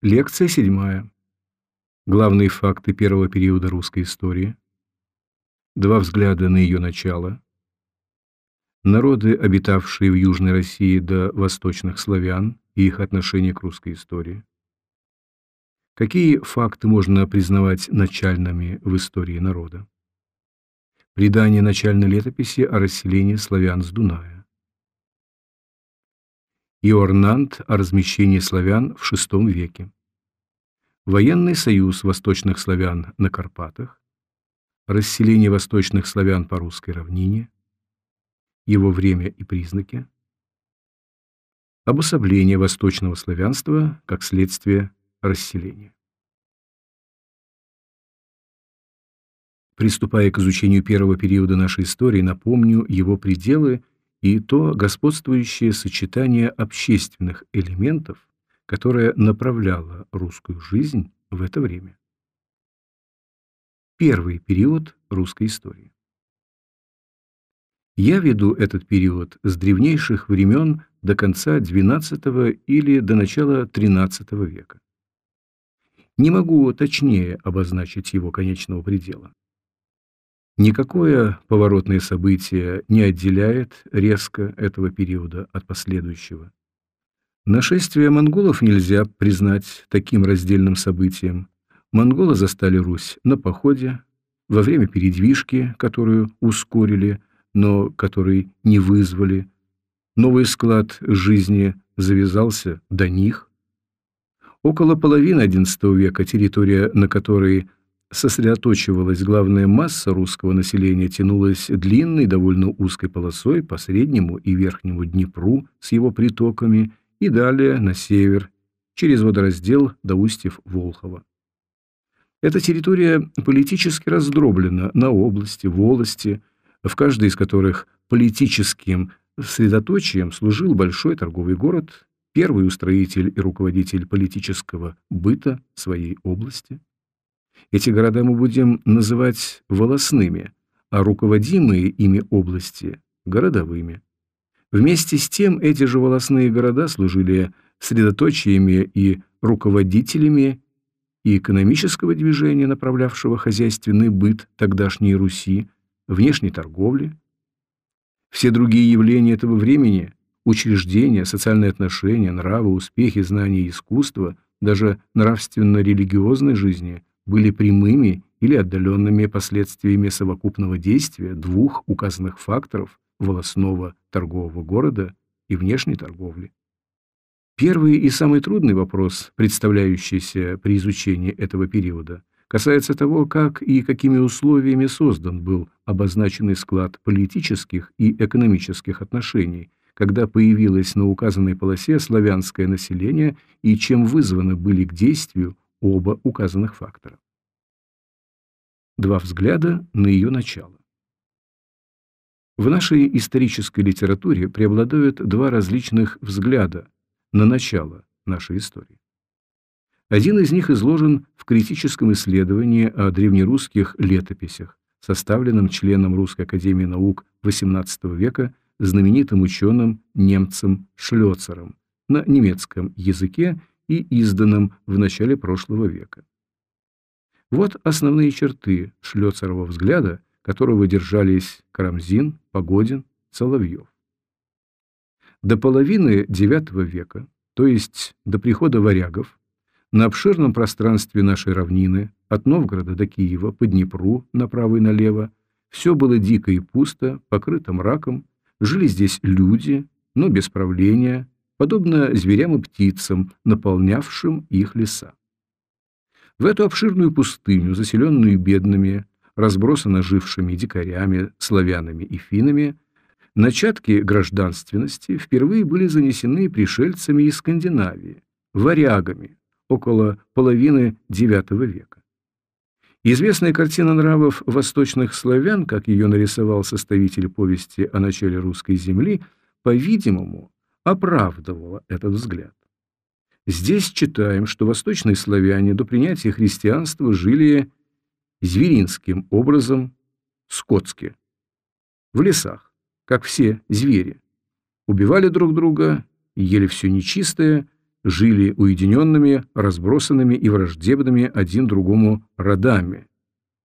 Лекция седьмая. Главные факты первого периода русской истории. Два взгляда на ее начало. Народы, обитавшие в Южной России до восточных славян и их отношение к русской истории. Какие факты можно признавать начальными в истории народа? Предание начальной летописи о расселении славян с Дуная. Иорнант о размещении славян в VI веке. Военный союз восточных славян на Карпатах. Расселение восточных славян по русской равнине. Его время и признаки. Обособление восточного славянства как следствие расселения. Приступая к изучению первого периода нашей истории, напомню его пределы и то господствующее сочетание общественных элементов, которое направляло русскую жизнь в это время. Первый период русской истории. Я веду этот период с древнейших времен до конца XII или до начала XIII века. Не могу точнее обозначить его конечного предела. Никакое поворотное событие не отделяет резко этого периода от последующего. Нашествие монголов нельзя признать таким раздельным событием. Монголы застали Русь на походе, во время передвижки, которую ускорили, но который не вызвали. Новый склад жизни завязался до них. Около половины XI века территория, на которой сосредоточивалась главная масса русского населения, тянулась длинной, довольно узкой полосой по среднему и верхнему Днепру с его притоками и далее на север, через водораздел до устьев Волхова. Эта территория политически раздроблена на области, волости, в каждой из которых политическим средоточием служил большой торговый город, первый устроитель и руководитель политического быта своей области. Эти города мы будем называть волосными, а руководимые ими области – городовыми. Вместе с тем эти же волосные города служили средоточиями и руководителями и экономического движения, направлявшего хозяйственный быт тогдашней Руси, внешней торговли. Все другие явления этого времени – учреждения, социальные отношения, нравы, успехи, знания и искусства, даже нравственно-религиозной жизни – были прямыми или отдаленными последствиями совокупного действия двух указанных факторов волосного торгового города и внешней торговли. Первый и самый трудный вопрос, представляющийся при изучении этого периода, касается того, как и какими условиями создан был обозначенный склад политических и экономических отношений, когда появилось на указанной полосе славянское население и чем вызваны были к действию оба указанных фактора. Два взгляда на ее начало. В нашей исторической литературе преобладают два различных взгляда на начало нашей истории. Один из них изложен в критическом исследовании о древнерусских летописях, составленном членом Русской академии наук XVIII века знаменитым ученым немцем Шлёцером на немецком языке и изданном в начале прошлого века. Вот основные черты шлёцерова взгляда, которого держались Карамзин, Погодин, Соловьев. До половины IX века, то есть до прихода варягов, на обширном пространстве нашей равнины, от Новгорода до Киева, по Днепру направо и налево, все было дико и пусто, покрыто мраком, жили здесь люди, но без правления, подобно зверям и птицам, наполнявшим их леса. В эту обширную пустыню, заселенную бедными, разбросанно жившими дикарями, славянами и финами, начатки гражданственности впервые были занесены пришельцами из Скандинавии, варягами, около половины IX века. Известная картина нравов восточных славян, как ее нарисовал составитель повести о начале русской земли, по-видимому, оправдывала этот взгляд. Здесь читаем, что восточные славяне до принятия христианства жили зверинским образом скотски, в лесах, как все звери, убивали друг друга, ели все нечистое, жили уединенными, разбросанными и враждебными один другому родами,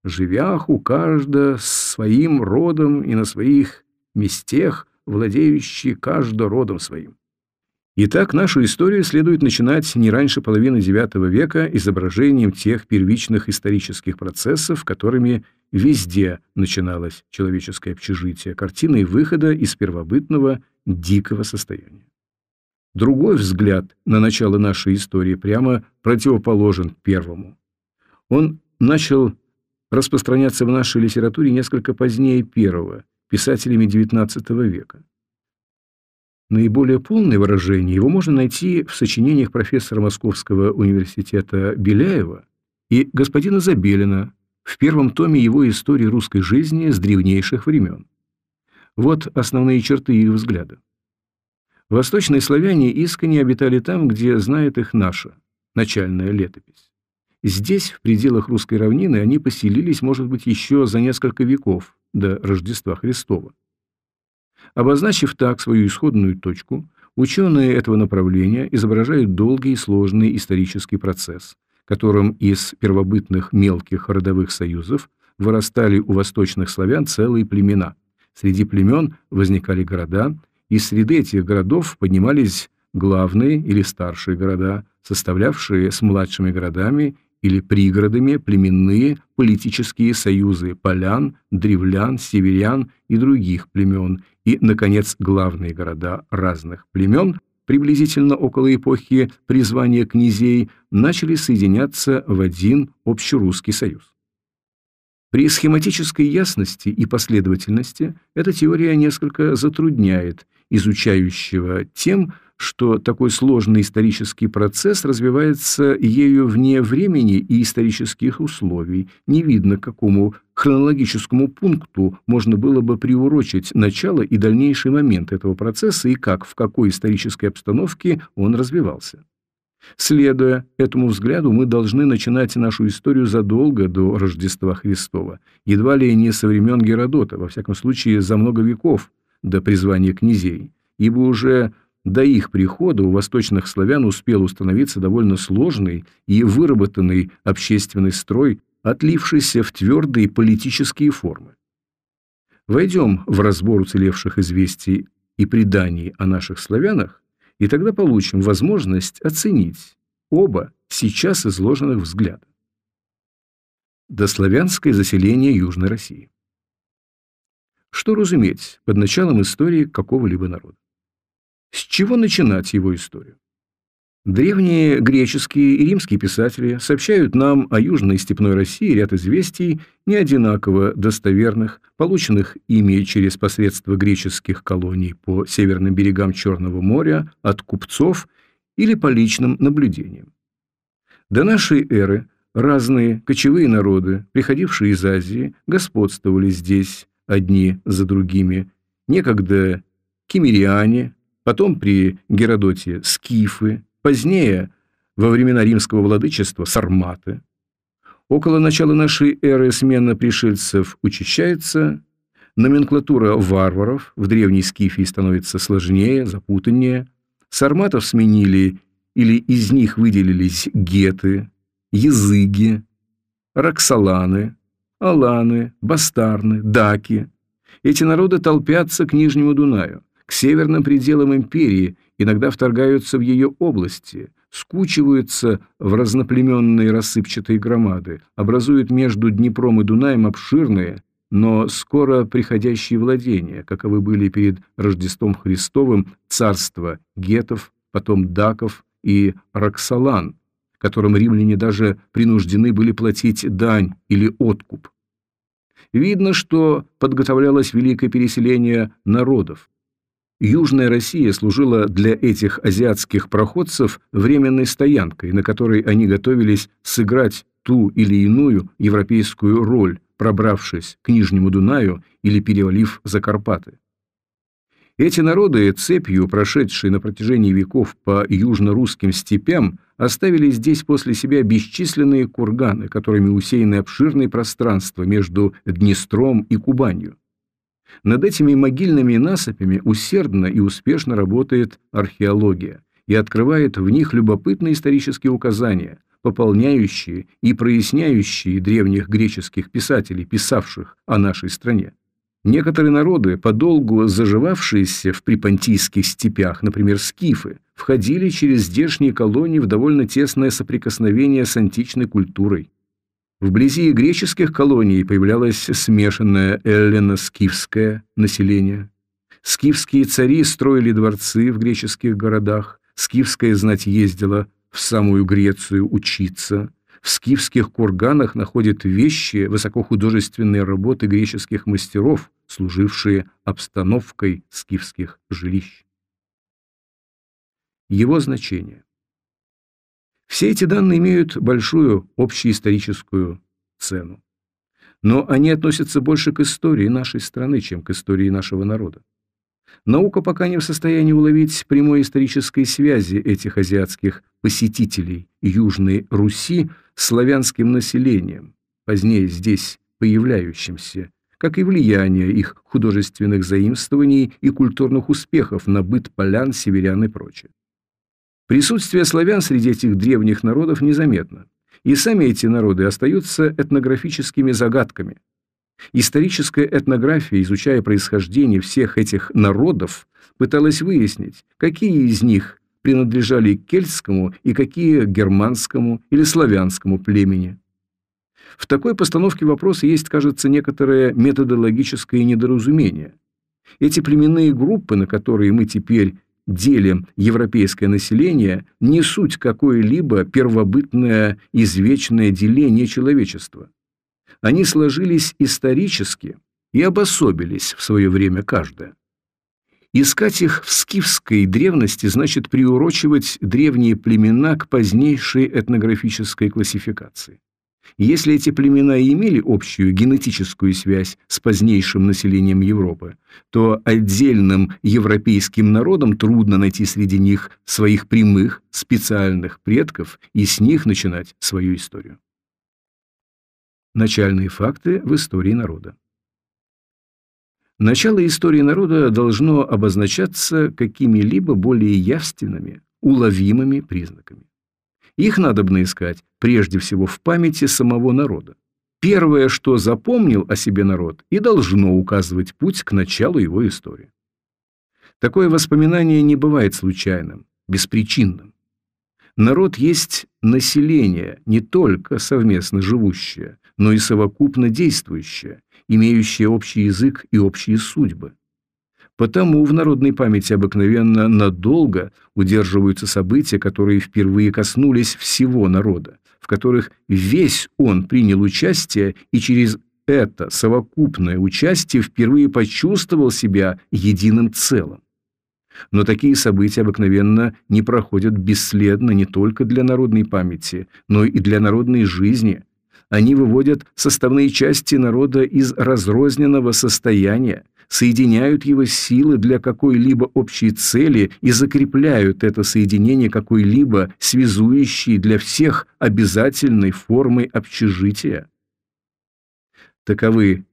живяху каждо своим родом и на своих местах, владеющий каждо родом своим. Итак, нашу историю следует начинать не раньше половины IX века изображением тех первичных исторических процессов, которыми везде начиналось человеческое общежитие, картиной выхода из первобытного дикого состояния. Другой взгляд на начало нашей истории прямо противоположен первому. Он начал распространяться в нашей литературе несколько позднее первого, писателями XIX века. Наиболее полное выражение его можно найти в сочинениях профессора Московского университета Беляева и господина Забелина в первом томе его истории русской жизни с древнейших времен. Вот основные черты их взгляда. Восточные славяне искренне обитали там, где знает их наша, начальная летопись. Здесь, в пределах русской равнины, они поселились, может быть, еще за несколько веков до Рождества Христова. Обозначив так свою исходную точку, ученые этого направления изображают долгий и сложный исторический процесс, которым из первобытных мелких родовых союзов вырастали у восточных славян целые племена. Среди племен возникали города, из среды этих городов поднимались главные или старшие города, составлявшие с младшими городами или пригородами племенные политические союзы полян, древлян, северян и других племен, и, наконец, главные города разных племен, приблизительно около эпохи призвания князей, начали соединяться в один общерусский союз. При схематической ясности и последовательности эта теория несколько затрудняет изучающего тем, что такой сложный исторический процесс развивается ею вне времени и исторических условий. Не видно, к какому хронологическому пункту можно было бы приурочить начало и дальнейший момент этого процесса и как, в какой исторической обстановке он развивался. Следуя этому взгляду, мы должны начинать нашу историю задолго до Рождества Христова, едва ли не со времен Геродота, во всяком случае за много веков до призвания князей, ибо уже до их прихода у восточных славян успел установиться довольно сложный и выработанный общественный строй, отлившийся в твердые политические формы. Войдем в разбор уцелевших известий и преданий о наших славянах, и тогда получим возможность оценить оба сейчас изложенных взгляда. Дославянское заселение Южной России. Что разуметь под началом истории какого-либо народа? С чего начинать его историю? Древние греческие и римские писатели сообщают нам о Южной степной России ряд известий, не одинаково достоверных, полученных ими через посредство греческих колоний по северным берегам Черного моря, от купцов или по личным наблюдениям. До нашей эры разные кочевые народы, приходившие из Азии, господствовали здесь одни за другими, некогда кемериане, потом при Геродоте скифы, позднее, во времена римского владычества, сарматы. Около начала нашей эры смена пришельцев учащается, номенклатура варваров в древней Скифии становится сложнее, запутаннее, сарматов сменили или из них выделились геты, языги, роксоланы, аланы, бастарны, даки. Эти народы толпятся к Нижнему Дунаю северным пределам империи, иногда вторгаются в ее области, скучиваются в разноплеменные рассыпчатые громады, образуют между Днепром и Дунаем обширные, но скоро приходящие владения, каковы были перед Рождеством Христовым царства гетов, потом даков и роксолан, которым римляне даже принуждены были платить дань или откуп. Видно, что подготовлялось великое переселение народов. Южная Россия служила для этих азиатских проходцев временной стоянкой, на которой они готовились сыграть ту или иную европейскую роль, пробравшись к Нижнему Дунаю или перевалив за Карпаты. Эти народы, цепью, прошедшие на протяжении веков по южно-русским степям, оставили здесь после себя бесчисленные курганы, которыми усеяны обширные пространства между Днестром и Кубанью. Над этими могильными насыпями усердно и успешно работает археология. и открывает в них любопытные исторические указания, пополняющие и проясняющие древних греческих писателей, писавших о нашей стране. Некоторые народы, подолгу заживавшиеся в припонтийских степях, например, скифы, входили через здешние колонии в довольно тесное соприкосновение с античной культурой. Вблизи греческих колоний появлялось смешанное эллино-скифское население. Скифские цари строили дворцы в греческих городах, скифская знать ездила в самую Грецию учиться – в скифских курганах находят вещи высокохудожественные работы греческих мастеров, служившие обстановкой скифских жилищ. Его значение. Все эти данные имеют большую общеисторическую цену. Но они относятся больше к истории нашей страны, чем к истории нашего народа. Наука пока не в состоянии уловить прямой исторической связи этих азиатских посетителей Южной Руси с славянским населением, позднее здесь появляющимся, как и влияние их художественных заимствований и культурных успехов на быт полян, северян и прочее. Присутствие славян среди этих древних народов незаметно, и сами эти народы остаются этнографическими загадками – Историческая этнография, изучая происхождение всех этих народов, пыталась выяснить, какие из них принадлежали к кельтскому и какие к германскому или славянскому племени. В такой постановке вопроса есть, кажется, некоторое методологическое недоразумение. Эти племенные группы, на которые мы теперь делим европейское население, не суть какое-либо первобытное извечное деление человечества. Они сложились исторически и обособились в свое время каждая. Искать их в скифской древности значит приурочивать древние племена к позднейшей этнографической классификации. Если эти племена имели общую генетическую связь с позднейшим населением Европы, то отдельным европейским народам трудно найти среди них своих прямых, специальных предков и с них начинать свою историю. Начальные факты в истории народа. Начало истории народа должно обозначаться какими-либо более явственными, уловимыми признаками. Их надобно искать прежде всего в памяти самого народа. Первое, что запомнил о себе народ, и должно указывать путь к началу его истории. Такое воспоминание не бывает случайным, беспричинным. Народ есть население, не только совместно живущее, но и совокупно действующее, имеющее общий язык и общие судьбы. Потому в народной памяти обыкновенно надолго удерживаются события, которые впервые коснулись всего народа, в которых весь он принял участие и через это совокупное участие впервые почувствовал себя единым целым. Но такие события обыкновенно не проходят бесследно не только для народной памяти, но и для народной жизни, они выводят составные части народа из разрозненного состояния, соединяют его силы для какой-либо общей цели и закрепляют это соединение какой-либо связующей для всех обязательной формой общежития. Таковы,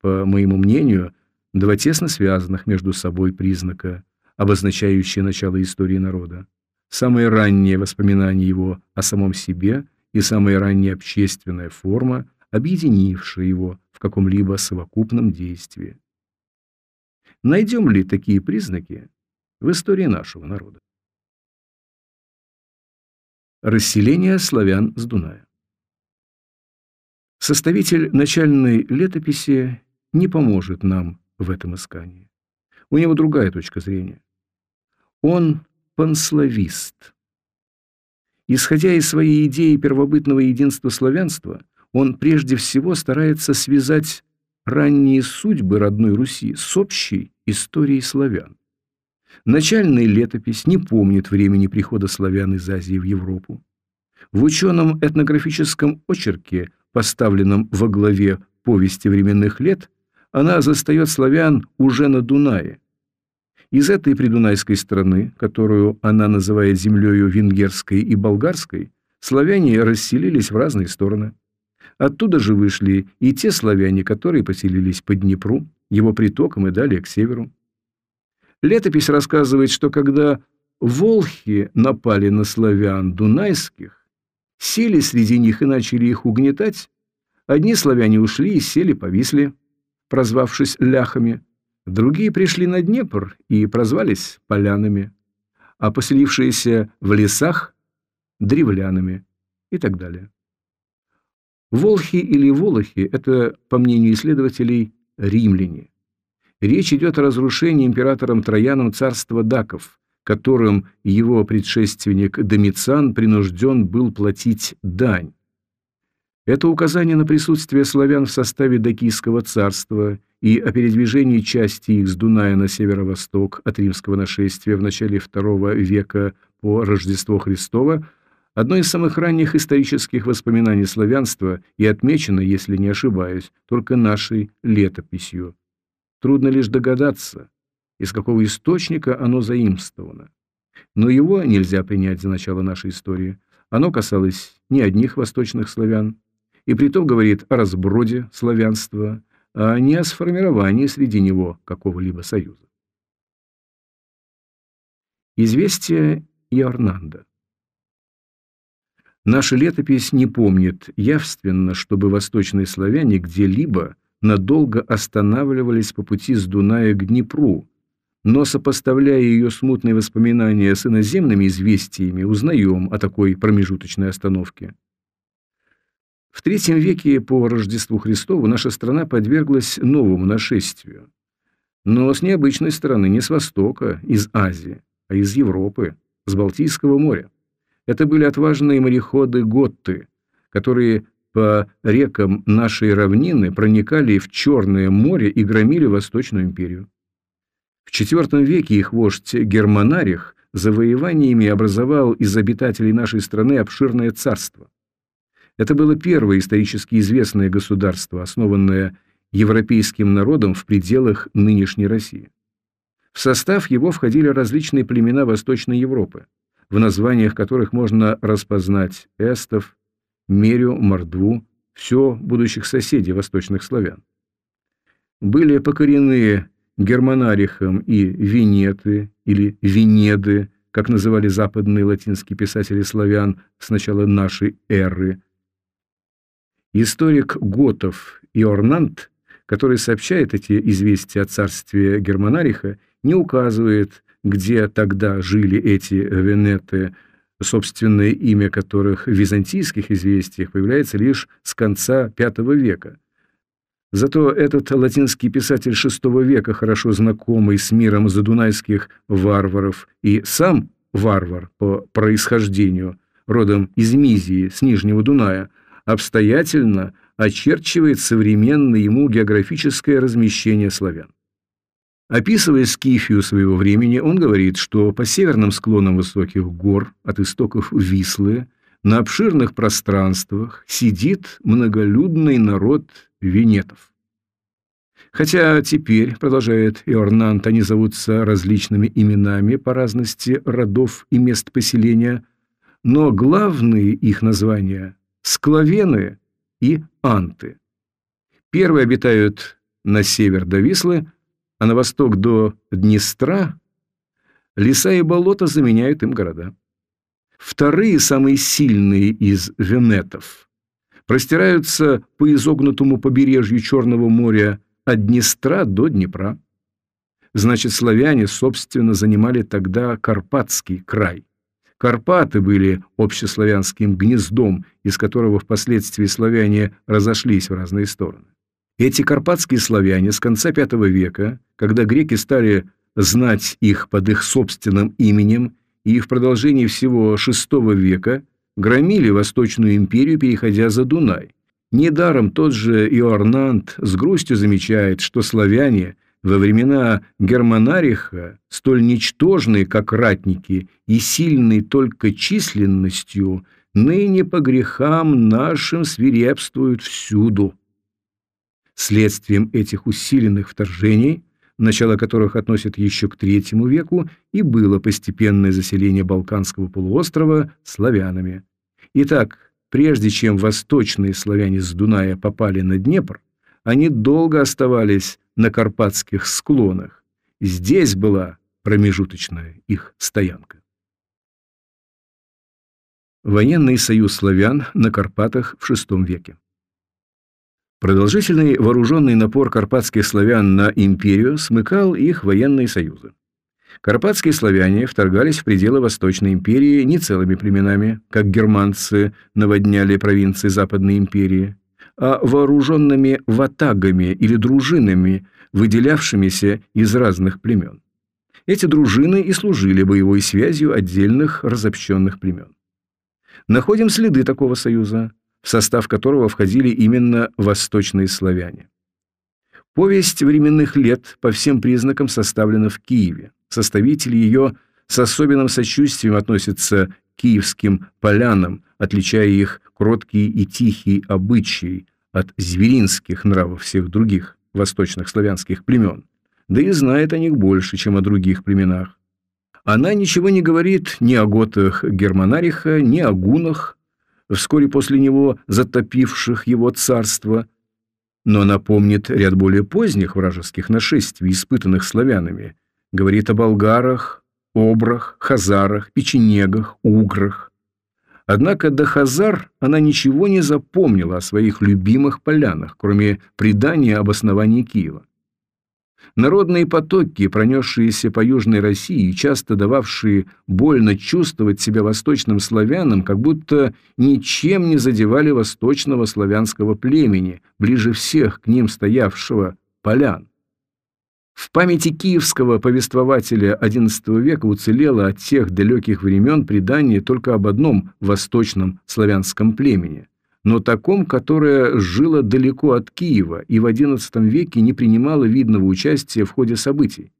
по моему мнению, два тесно связанных между собой признака, обозначающие начало истории народа. Самые ранние воспоминания его о самом себе – и самая ранняя общественная форма, объединившая его в каком-либо совокупном действии. Найдем ли такие признаки в истории нашего народа? Расселение славян с Дуная Составитель начальной летописи не поможет нам в этом искании. У него другая точка зрения. Он панславист – Исходя из своей идеи первобытного единства славянства, он прежде всего старается связать ранние судьбы родной Руси с общей историей славян. Начальная летопись не помнит времени прихода славян из Азии в Европу. В ученом этнографическом очерке, поставленном во главе повести временных лет, она застает славян уже на Дунае – из этой придунайской страны, которую она называет землею венгерской и болгарской, славяне расселились в разные стороны. Оттуда же вышли и те славяне, которые поселились по Днепру, его притокам и далее к северу. Летопись рассказывает, что когда волхи напали на славян дунайских, сели среди них и начали их угнетать, одни славяне ушли и сели, повисли, прозвавшись ляхами, другие пришли на Днепр и прозвались полянами, а поселившиеся в лесах – древлянами и так далее. Волхи или Волохи – это, по мнению исследователей, римляне. Речь идет о разрушении императором Трояном царства даков, которым его предшественник Домициан принужден был платить дань. Это указание на присутствие славян в составе Дакийского царства и о передвижении части их с Дуная на северо-восток от римского нашествия в начале II века по Рождество Христово одно из самых ранних исторических воспоминаний славянства и отмечено, если не ошибаюсь, только нашей летописью. Трудно лишь догадаться, из какого источника оно заимствовано. Но его нельзя принять за начало нашей истории. Оно касалось не одних восточных славян, и притом говорит о разброде славянства, а не о сформировании среди него какого-либо союза. Известие Иорнанда Наша летопись не помнит явственно, чтобы восточные славяне где-либо надолго останавливались по пути с Дуная к Днепру, но, сопоставляя ее смутные воспоминания с иноземными известиями, узнаем о такой промежуточной остановке. В III веке по Рождеству Христову наша страна подверглась новому нашествию. Но с необычной стороны, не с Востока, из Азии, а из Европы, с Балтийского моря. Это были отважные мореходы-готты, которые по рекам нашей равнины проникали в Черное море и громили Восточную империю. В IV веке их вождь Германарих завоеваниями образовал из обитателей нашей страны обширное царство. Это было первое исторически известное государство, основанное европейским народом в пределах нынешней России. В состав его входили различные племена Восточной Европы, в названиях которых можно распознать эстов, мерю, мордву, все будущих соседей восточных славян. Были покорены германарихом и венеты или венеды, как называли западные латинские писатели славян с начала нашей эры, Историк Готов Иорнант, который сообщает эти известия о царстве Германариха, не указывает, где тогда жили эти венеты, собственное имя которых в византийских известиях появляется лишь с конца V века. Зато этот латинский писатель VI века, хорошо знакомый с миром задунайских варваров и сам варвар по происхождению, родом из Мизии, с Нижнего Дуная, обстоятельно очерчивает современное ему географическое размещение славян. Описывая Скифию своего времени, он говорит, что по северным склонам высоких гор, от истоков Вислы, на обширных пространствах сидит многолюдный народ венетов. Хотя теперь, продолжает Иорнант, они зовутся различными именами по разности родов и мест поселения, но главные их названия склавены и анты. Первые обитают на север до Вислы, а на восток до Днестра леса и болота заменяют им города. Вторые, самые сильные из венетов, простираются по изогнутому побережью Черного моря от Днестра до Днепра. Значит, славяне, собственно, занимали тогда Карпатский край. Карпаты были общеславянским гнездом, из которого впоследствии славяне разошлись в разные стороны. Эти карпатские славяне с конца V века, когда греки стали знать их под их собственным именем, и в продолжении всего VI века громили Восточную империю, переходя за Дунай. Недаром тот же Иорнант с грустью замечает, что славяне – во времена Германариха, столь ничтожные, как ратники, и сильные только численностью, ныне по грехам нашим свирепствуют всюду. Следствием этих усиленных вторжений, начало которых относят еще к третьему веку, и было постепенное заселение Балканского полуострова славянами. Итак, прежде чем восточные славяне с Дуная попали на Днепр, они долго оставались на карпатских склонах. Здесь была промежуточная их стоянка. Военный союз славян на Карпатах в VI веке. Продолжительный вооруженный напор карпатских славян на империю смыкал их военные союзы. Карпатские славяне вторгались в пределы Восточной империи не целыми племенами, как германцы наводняли провинции Западной империи, а вооруженными ватагами или дружинами, выделявшимися из разных племен. Эти дружины и служили боевой связью отдельных разобщенных племен находим следы такого союза, в состав которого входили именно восточные славяне. Повесть временных лет по всем признакам составлена в Киеве. Составители ее с особенным сочувствием относятся к киевским полянам, отличая их кроткий и тихий обычай от зверинских нравов всех других восточных славянских племен, да и знает о них больше, чем о других племенах. Она ничего не говорит ни о готах Германариха, ни о гунах, вскоре после него затопивших его царство, но напомнит ряд более поздних вражеских нашествий, испытанных славянами, говорит о болгарах, обрах, хазарах, печенегах, уграх. Однако до хазар она ничего не запомнила о своих любимых полянах, кроме предания об основании Киева. Народные потоки, пронесшиеся по Южной России, часто дававшие больно чувствовать себя восточным славянам, как будто ничем не задевали восточного славянского племени, ближе всех к ним стоявшего полян. В памяти киевского повествователя XI века уцелело от тех далеких времен предание только об одном восточном славянском племени – но таком, которое жило далеко от Киева и в XI веке не принимало видного участия в ходе событий.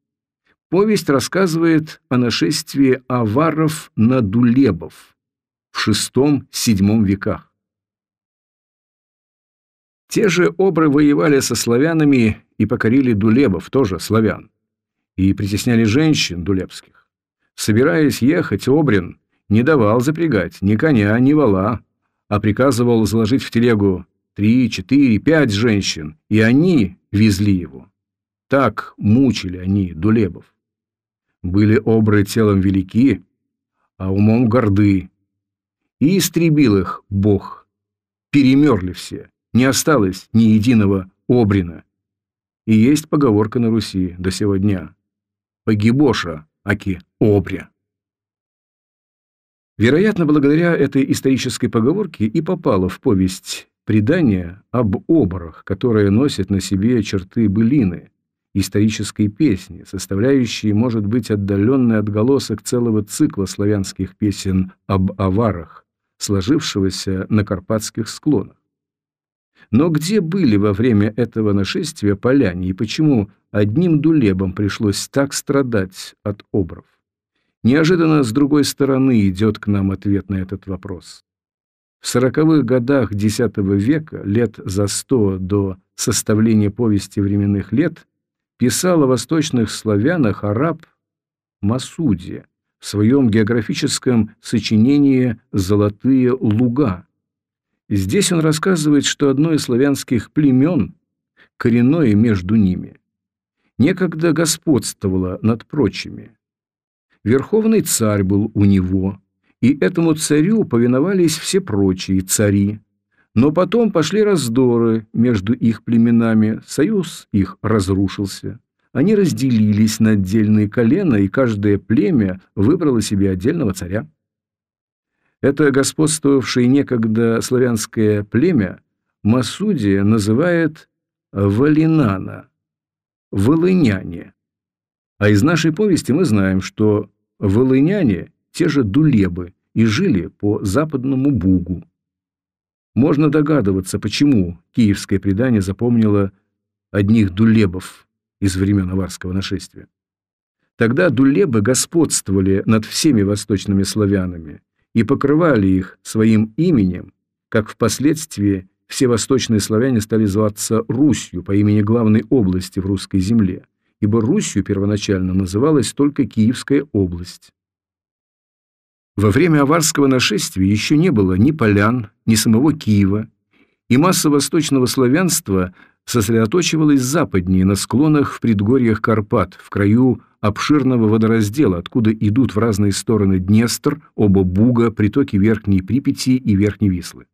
Повесть рассказывает о нашествии аваров на дулебов в VI-VII веках. Те же обры воевали со славянами и покорили дулебов, тоже славян, и притесняли женщин дулебских. Собираясь ехать, Обрин не давал запрягать ни коня, ни вала, а приказывал заложить в телегу три, четыре, пять женщин, и они везли его. Так мучили они Дулебов. Были обры телом велики, а умом горды. И истребил их Бог. Перемерли все, не осталось ни единого обрина. И есть поговорка на Руси до сего дня. Погибоша, аки обря. Вероятно, благодаря этой исторической поговорке и попало в повесть предание об оборах, которое носит на себе черты былины, исторической песни, составляющей, может быть, отдаленный отголосок целого цикла славянских песен об аварах, сложившегося на карпатских склонах. Но где были во время этого нашествия поляне и почему одним дулебам пришлось так страдать от обров? Неожиданно с другой стороны идет к нам ответ на этот вопрос. В сороковых годах X века, лет за сто до составления повести временных лет, писал о восточных славянах араб Масудия в своем географическом сочинении «Золотые луга». Здесь он рассказывает, что одно из славянских племен, коренное между ними, некогда господствовало над прочими, Верховный царь был у него, и этому царю повиновались все прочие цари. Но потом пошли раздоры между их племенами, союз их разрушился. Они разделились на отдельные колена, и каждое племя выбрало себе отдельного царя. Это господствовавшее некогда славянское племя Масудия называет Валинана, Волыняне. А из нашей повести мы знаем, что волыняне – те же дулебы и жили по западному Бугу. Можно догадываться, почему киевское предание запомнило одних дулебов из времен аварского нашествия. Тогда дулебы господствовали над всеми восточными славянами и покрывали их своим именем, как впоследствии все восточные славяне стали зваться Русью по имени главной области в русской земле, ибо Русью первоначально называлась только Киевская область. Во время аварского нашествия еще не было ни полян, ни самого Киева, и масса восточного славянства сосредоточивалась западнее, на склонах в предгорьях Карпат, в краю обширного водораздела, откуда идут в разные стороны Днестр, оба Буга, притоки Верхней Припяти и Верхней Вислы.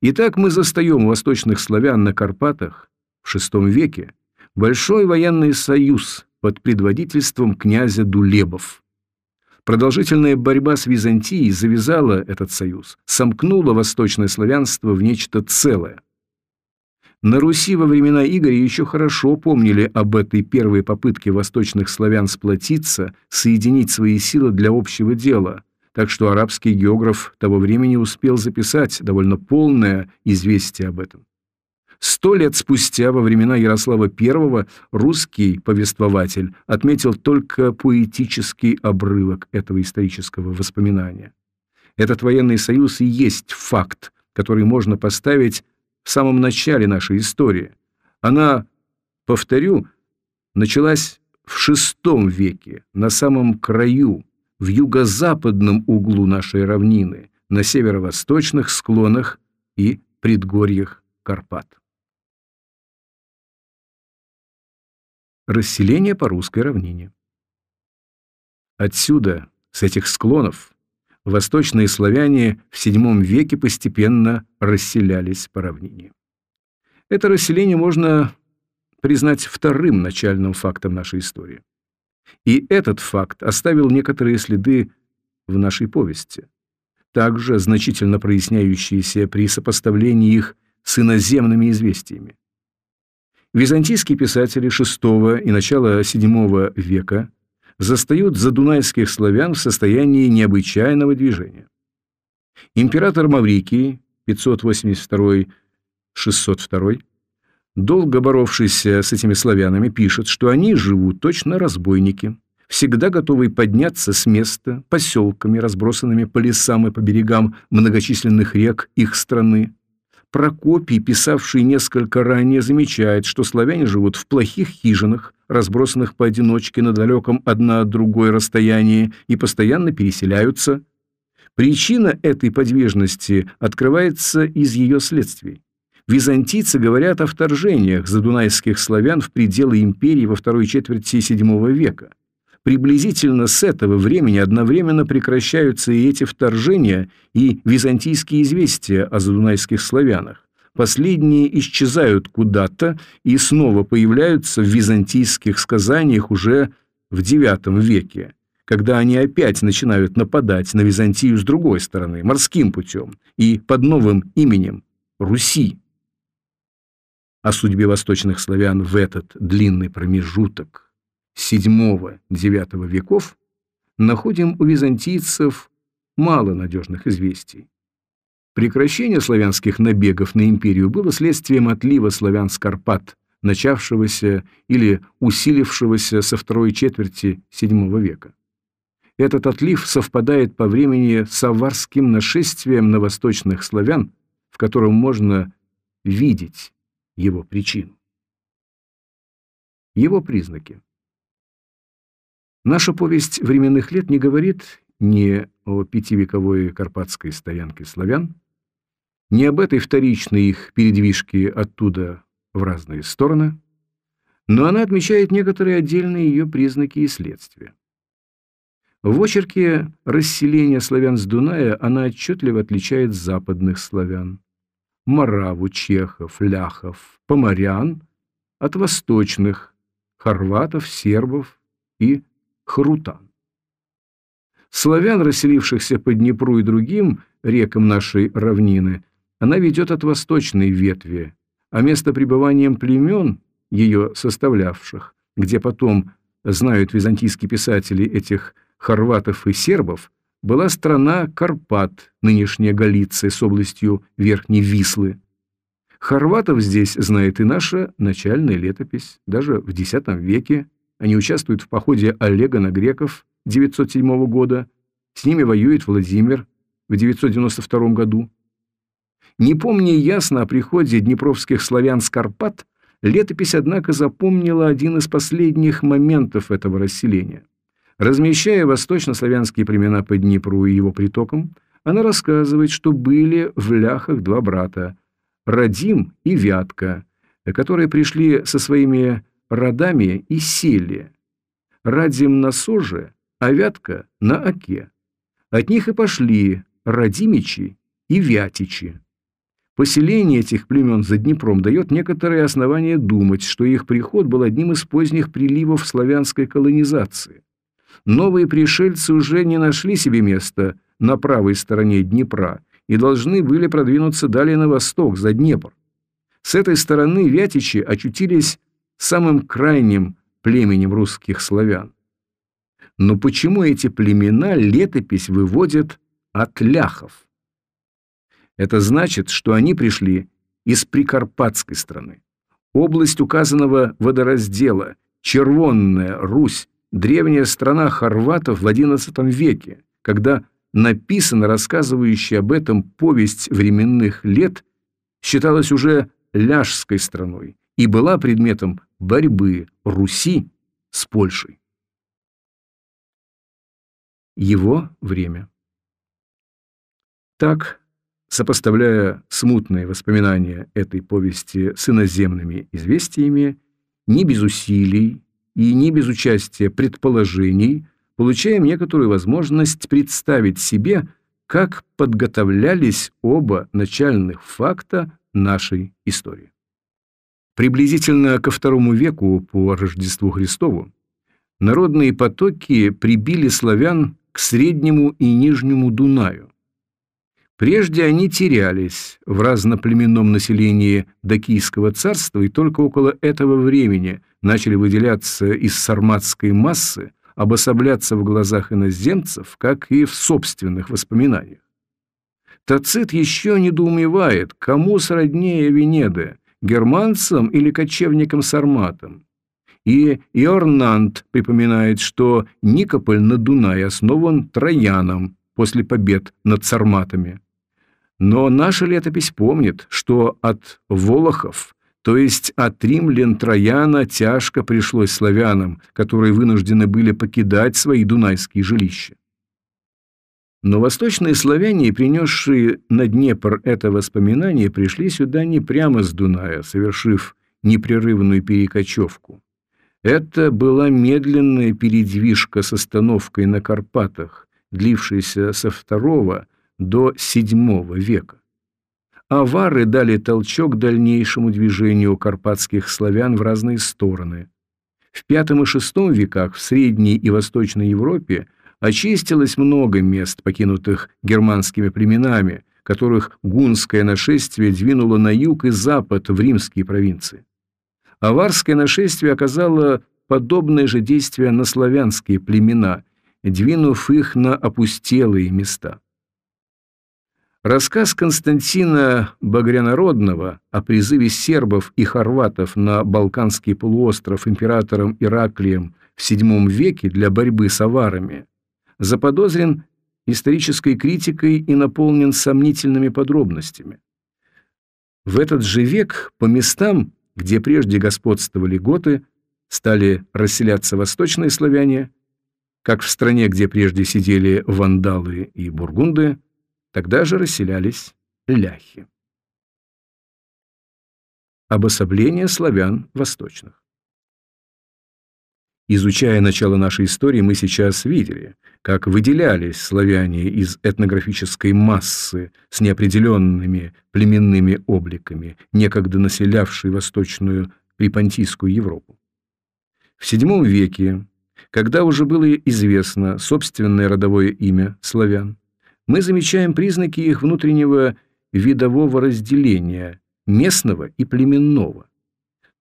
Итак, мы застаем восточных славян на Карпатах в VI веке большой военный союз под предводительством князя Дулебов. Продолжительная борьба с Византией завязала этот союз, сомкнула восточное славянство в нечто целое – на Руси во времена Игоря еще хорошо помнили об этой первой попытке восточных славян сплотиться, соединить свои силы для общего дела, так что арабский географ того времени успел записать довольно полное известие об этом. Сто лет спустя, во времена Ярослава I, русский повествователь отметил только поэтический обрывок этого исторического воспоминания. Этот военный союз и есть факт, который можно поставить в самом начале нашей истории. Она, повторю, началась в VI веке, на самом краю, в юго-западном углу нашей равнины, на северо-восточных склонах и предгорьях Карпат. Расселение по русской равнине. Отсюда, с этих склонов, восточные славяне в VII веке постепенно расселялись по равнине. Это расселение можно признать вторым начальным фактом нашей истории. И этот факт оставил некоторые следы в нашей повести, также значительно проясняющиеся при сопоставлении их с иноземными известиями. Византийские писатели VI и начала VII века – застают задунайских славян в состоянии необычайного движения. Император Маврикии 582-602, долго боровшийся с этими славянами, пишет, что они живут точно разбойники, всегда готовые подняться с места поселками, разбросанными по лесам и по берегам многочисленных рек их страны, Прокопий, писавший несколько ранее, замечает, что славяне живут в плохих хижинах, разбросанных поодиночке на далеком одна от другой расстоянии и постоянно переселяются. Причина этой подвижности открывается из ее следствий. Византийцы говорят о вторжениях задунайских славян в пределы империи во второй четверти VII века – Приблизительно с этого времени одновременно прекращаются и эти вторжения, и византийские известия о задунайских славянах. Последние исчезают куда-то и снова появляются в византийских сказаниях уже в IX веке, когда они опять начинают нападать на Византию с другой стороны, морским путем, и под новым именем Руси. О судьбе восточных славян в этот длинный промежуток VII-IX веков находим у византийцев мало надежных известий. Прекращение славянских набегов на империю было следствием отлива славян с Карпат, начавшегося или усилившегося со второй четверти VII века. Этот отлив совпадает по времени с аварским нашествием на восточных славян, в котором можно видеть его причину. Его признаки. Наша повесть временных лет не говорит ни о пятивековой карпатской стоянке славян, ни об этой вторичной их передвижке оттуда в разные стороны, но она отмечает некоторые отдельные ее признаки и следствия. В очерке расселения славян с Дуная она отчетливо отличает западных славян – мараву, чехов, ляхов, поморян – от восточных – хорватов, сербов и Харутан. Славян, расселившихся по Днепру и другим рекам нашей равнины, она ведет от восточной ветви, а место пребывания племен, ее составлявших, где потом знают византийские писатели этих хорватов и сербов, была страна Карпат, нынешняя Галиция с областью Верхней Вислы. Хорватов здесь знает и наша начальная летопись, даже в X веке они участвуют в походе Олега на греков 907 года. С ними воюет Владимир в 992 году. Не помня ясно о приходе днепровских славян с Карпат, летопись, однако, запомнила один из последних моментов этого расселения. Размещая восточнославянские племена по Днепру и его притокам, она рассказывает, что были в ляхах два брата – Радим и Вятка, которые пришли со своими родами и сели. Радим на Соже, а Вятка на Оке. От них и пошли Радимичи и Вятичи. Поселение этих племен за Днепром дает некоторые основания думать, что их приход был одним из поздних приливов славянской колонизации. Новые пришельцы уже не нашли себе места на правой стороне Днепра и должны были продвинуться далее на восток, за Днепр. С этой стороны вятичи очутились самым крайним племенем русских славян. Но почему эти племена летопись выводят от ляхов? Это значит, что они пришли из Прикарпатской страны. Область указанного водораздела, Червонная Русь, древняя страна хорватов в XI веке, когда написана рассказывающая об этом повесть временных лет, считалась уже ляжской страной и была предметом борьбы Руси с Польшей. Его время. Так, сопоставляя смутные воспоминания этой повести с иноземными известиями, не без усилий и не без участия предположений получаем некоторую возможность представить себе, как подготовлялись оба начальных факта нашей истории. Приблизительно ко второму веку по Рождеству Христову народные потоки прибили славян к Среднему и Нижнему Дунаю. Прежде они терялись в разноплеменном населении Дакийского царства и только около этого времени начали выделяться из сарматской массы, обособляться в глазах иноземцев, как и в собственных воспоминаниях. Тацит еще недоумевает, кому сроднее Венеды, германцам или кочевникам-сарматам. И Иорнант припоминает, что Никополь на Дунае основан Трояном после побед над сарматами. Но наша летопись помнит, что от Волохов, то есть от римлян Трояна, тяжко пришлось славянам, которые вынуждены были покидать свои дунайские жилища. Но восточные славяне, принесшие на Днепр это воспоминание, пришли сюда не прямо с Дуная, совершив непрерывную перекочевку. Это была медленная передвижка с остановкой на Карпатах, длившаяся со второго до VII века. Авары дали толчок дальнейшему движению карпатских славян в разные стороны. В V и VI веках в Средней и Восточной Европе очистилось много мест, покинутых германскими племенами, которых гунское нашествие двинуло на юг и запад в римские провинции. Аварское нашествие оказало подобное же действие на славянские племена, двинув их на опустелые места. Рассказ Константина Багрянародного о призыве сербов и хорватов на Балканский полуостров императором Ираклием в VII веке для борьбы с аварами заподозрен исторической критикой и наполнен сомнительными подробностями. В этот же век по местам, где прежде господствовали готы, стали расселяться восточные славяне, как в стране, где прежде сидели вандалы и бургунды, тогда же расселялись ляхи. Обособление славян восточных. Изучая начало нашей истории, мы сейчас видели, как выделялись славяне из этнографической массы с неопределенными племенными обликами, некогда населявшей восточную припонтийскую Европу. В VII веке, когда уже было известно собственное родовое имя славян, мы замечаем признаки их внутреннего видового разделения, местного и племенного.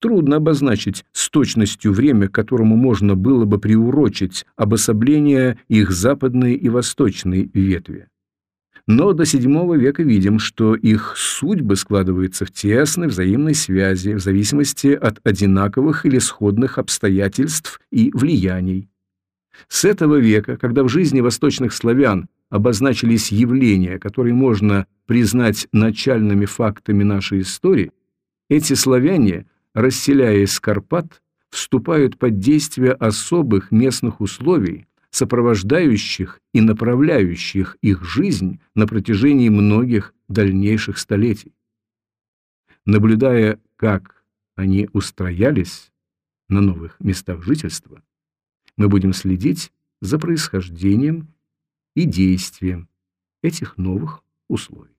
Трудно обозначить с точностью время, которому можно было бы приурочить обособление их западной и восточной ветви. Но до VII века видим, что их судьбы складываются в тесной взаимной связи в зависимости от одинаковых или сходных обстоятельств и влияний. С этого века, когда в жизни восточных славян обозначились явления, которые можно признать начальными фактами нашей истории, эти славяне расселяясь с Карпат, вступают под действие особых местных условий, сопровождающих и направляющих их жизнь на протяжении многих дальнейших столетий. Наблюдая, как они устроялись на новых местах жительства, мы будем следить за происхождением и действием этих новых условий.